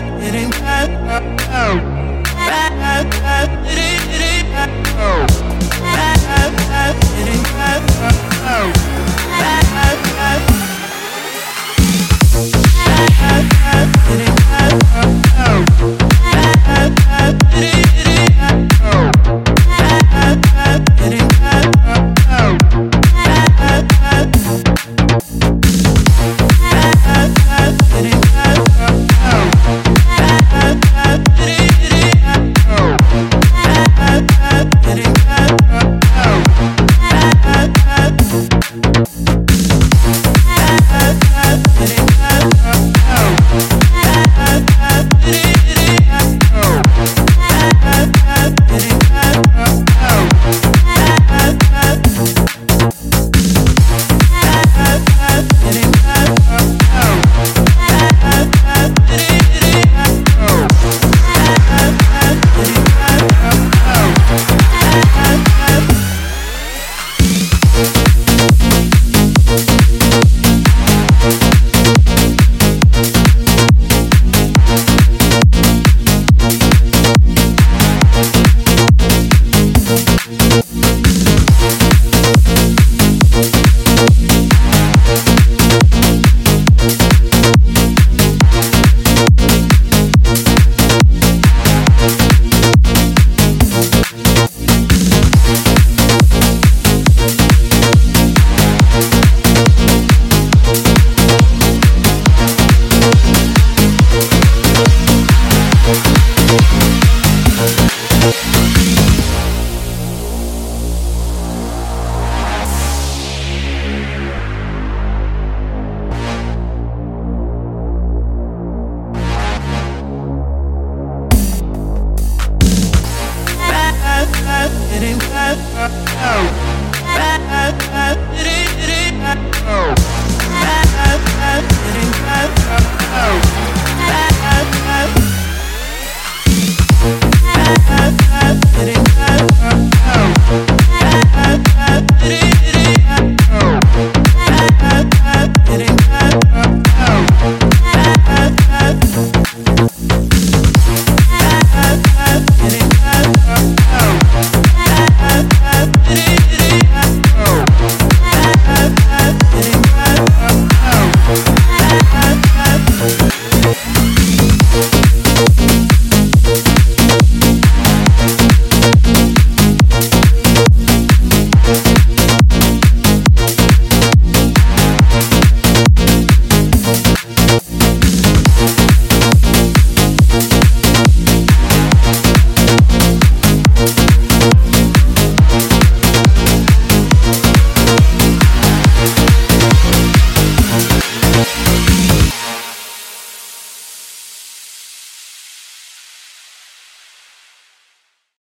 it ain't bad. Bad, bad, it ain't, it ain't bad. Thank out.